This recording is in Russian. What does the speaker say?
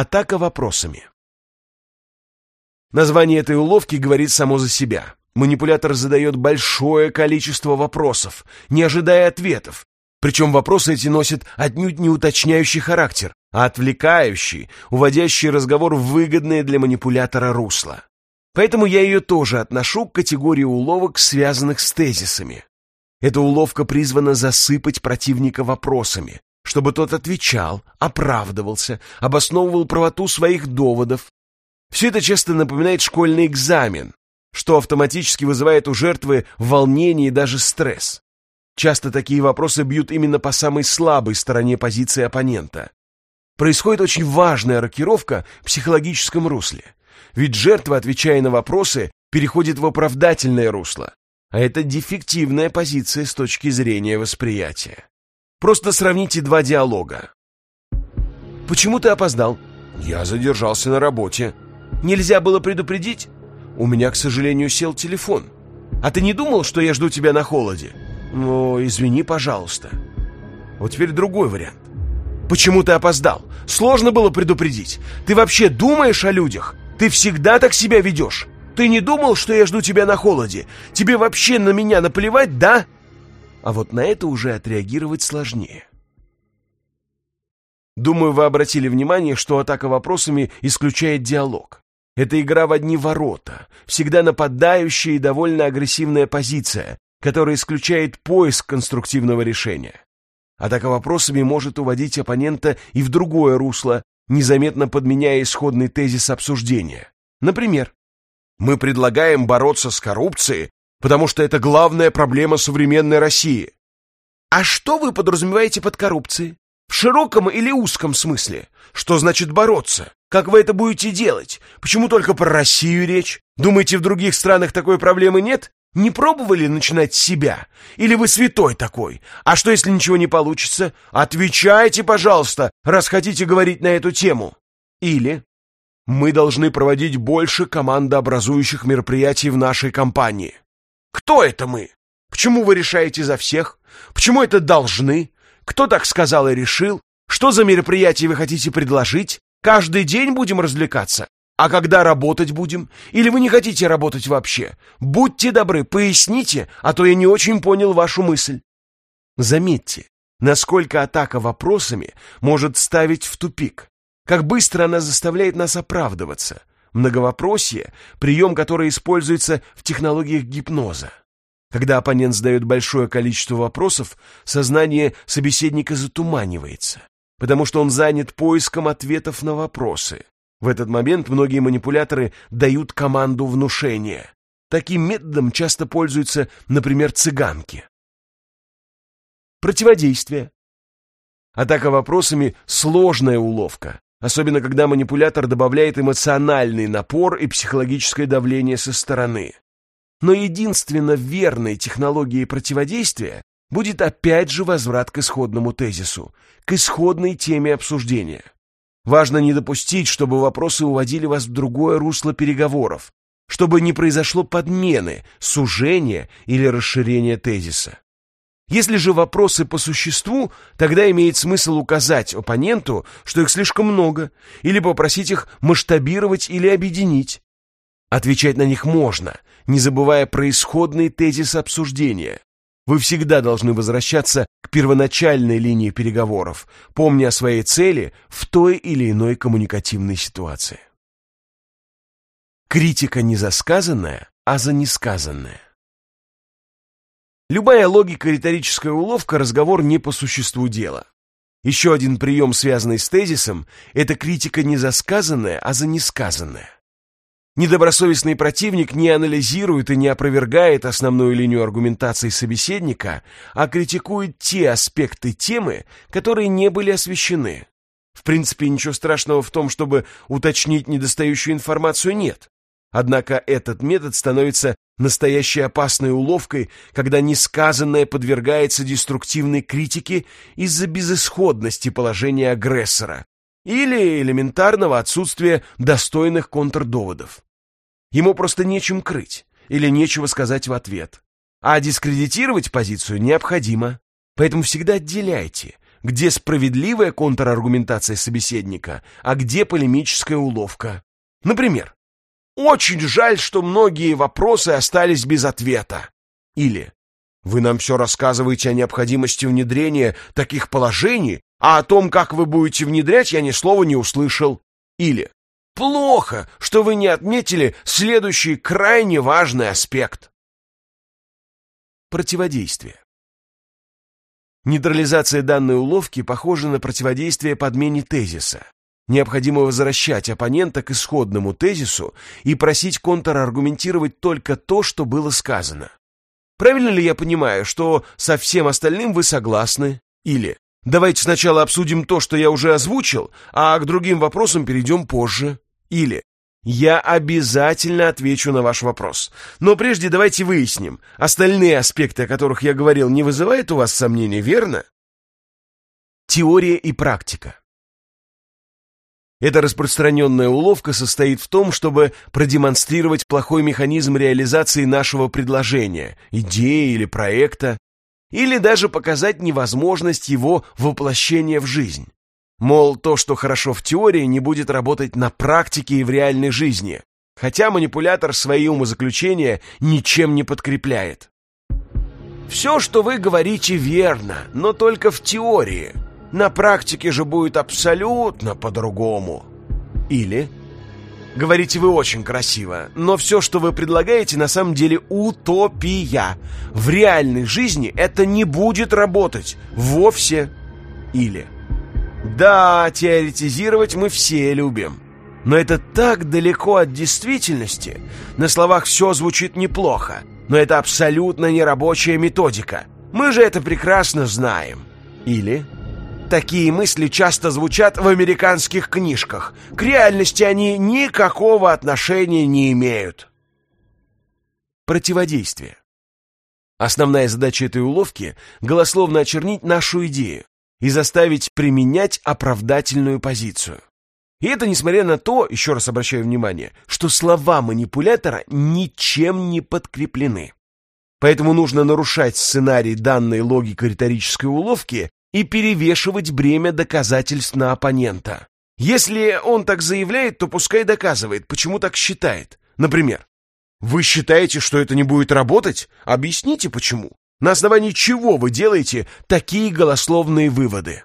Атака вопросами. Название этой уловки говорит само за себя. Манипулятор задает большое количество вопросов, не ожидая ответов. Причем вопросы эти носят отнюдь не уточняющий характер, а отвлекающий, уводящий разговор в выгодное для манипулятора русло. Поэтому я ее тоже отношу к категории уловок, связанных с тезисами. Эта уловка призвана засыпать противника вопросами, чтобы тот отвечал, оправдывался, обосновывал правоту своих доводов. Все это часто напоминает школьный экзамен, что автоматически вызывает у жертвы волнение и даже стресс. Часто такие вопросы бьют именно по самой слабой стороне позиции оппонента. Происходит очень важная рокировка в психологическом русле. Ведь жертва, отвечая на вопросы, переходит в оправдательное русло. А это дефективная позиция с точки зрения восприятия. Просто сравните два диалога. «Почему ты опоздал?» «Я задержался на работе». «Нельзя было предупредить?» «У меня, к сожалению, сел телефон». «А ты не думал, что я жду тебя на холоде?» «Ну, извини, пожалуйста». Вот теперь другой вариант. «Почему ты опоздал? Сложно было предупредить. Ты вообще думаешь о людях? Ты всегда так себя ведешь. Ты не думал, что я жду тебя на холоде? Тебе вообще на меня наплевать, да? А вот на это уже отреагировать сложнее. Думаю, вы обратили внимание, что атака вопросами исключает диалог. Это игра в одни ворота, всегда нападающая и довольно агрессивная позиция, которая исключает поиск конструктивного решения. Атака вопросами может уводить оппонента и в другое русло, незаметно подменяя исходный тезис обсуждения. Например, мы предлагаем бороться с коррупцией, потому что это главная проблема современной России. А что вы подразумеваете под коррупцией? В широком или узком смысле? Что значит бороться? Как вы это будете делать? Почему только про Россию речь? Думаете, в других странах такой проблемы нет? Не пробовали начинать с себя? Или вы святой такой? А что, если ничего не получится? Отвечайте, пожалуйста, раз хотите говорить на эту тему. Или мы должны проводить больше командообразующих мероприятий в нашей компании. Кто это мы? Почему вы решаете за всех? Почему это должны? Кто так сказал и решил? Что за мероприятие вы хотите предложить? Каждый день будем развлекаться? А когда работать будем? Или вы не хотите работать вообще? Будьте добры, поясните, а то я не очень понял вашу мысль. Заметьте, насколько атака вопросами может ставить в тупик. Как быстро она заставляет нас оправдываться. Многовопросие — прием, который используется в технологиях гипноза. Когда оппонент задает большое количество вопросов, сознание собеседника затуманивается, потому что он занят поиском ответов на вопросы. В этот момент многие манипуляторы дают команду внушения. Таким методом часто пользуются, например, цыганки. Противодействие. Атака вопросами – сложная уловка, особенно когда манипулятор добавляет эмоциональный напор и психологическое давление со стороны. Но единственно верной технологией противодействия будет опять же возврат к исходному тезису, к исходной теме обсуждения – Важно не допустить, чтобы вопросы уводили вас в другое русло переговоров, чтобы не произошло подмены, сужения или расширения тезиса. Если же вопросы по существу, тогда имеет смысл указать оппоненту, что их слишком много, или попросить их масштабировать или объединить. Отвечать на них можно, не забывая про исходный тезис обсуждения. Вы всегда должны возвращаться к первоначальной линии переговоров, помня о своей цели в той или иной коммуникативной ситуации. Критика не за сказанное, а за несказанное. Любая логика риторическая уловка – разговор не по существу дела. Еще один прием, связанный с тезисом, это критика не за сказанное, а за несказанное. Недобросовестный противник не анализирует и не опровергает основную линию аргументации собеседника, а критикует те аспекты темы, которые не были освещены. В принципе, ничего страшного в том, чтобы уточнить недостающую информацию, нет. Однако этот метод становится настоящей опасной уловкой, когда несказанное подвергается деструктивной критике из-за безысходности положения агрессора или элементарного отсутствия достойных контрдоводов. Ему просто нечем крыть или нечего сказать в ответ. А дискредитировать позицию необходимо. Поэтому всегда отделяйте где справедливая контраргументация собеседника, а где полемическая уловка. Например, «Очень жаль, что многие вопросы остались без ответа». Или «Вы нам все рассказываете о необходимости внедрения таких положений, а о том, как вы будете внедрять, я ни слова не услышал». Или «Плохо, что вы не отметили следующий крайне важный аспект». Противодействие. Нейтрализация данной уловки похожа на противодействие подмене тезиса. Необходимо возвращать оппонента к исходному тезису и просить контраргументировать только то, что было сказано. Правильно ли я понимаю, что со всем остальным вы согласны? Или давайте сначала обсудим то, что я уже озвучил, а к другим вопросам перейдем позже? Или я обязательно отвечу на ваш вопрос. Но прежде давайте выясним, остальные аспекты, о которых я говорил, не вызывают у вас сомнений, верно? Теория и практика. Эта распространенная уловка состоит в том, чтобы продемонстрировать плохой механизм реализации нашего предложения, идеи или проекта, или даже показать невозможность его воплощения в жизнь. Мол, то, что хорошо в теории, не будет работать на практике и в реальной жизни, хотя манипулятор свои умозаключения ничем не подкрепляет. Все, что вы говорите, верно, но только в теории. На практике же будет абсолютно по-другому. Или... Говорите вы очень красиво, но все, что вы предлагаете, на самом деле утопия. В реальной жизни это не будет работать. Вовсе. Или... Да, теоретизировать мы все любим. Но это так далеко от действительности. На словах все звучит неплохо, но это абсолютно нерабочая методика. Мы же это прекрасно знаем. Или... Такие мысли часто звучат в американских книжках. К реальности они никакого отношения не имеют. Противодействие. Основная задача этой уловки – голословно очернить нашу идею, и заставить применять оправдательную позицию. И это несмотря на то, еще раз обращаю внимание, что слова манипулятора ничем не подкреплены. Поэтому нужно нарушать сценарий данной логико-риторической уловки и перевешивать бремя доказательств на оппонента. Если он так заявляет, то пускай доказывает, почему так считает. Например, вы считаете, что это не будет работать? Объясните почему. На основании чего вы делаете такие голословные выводы?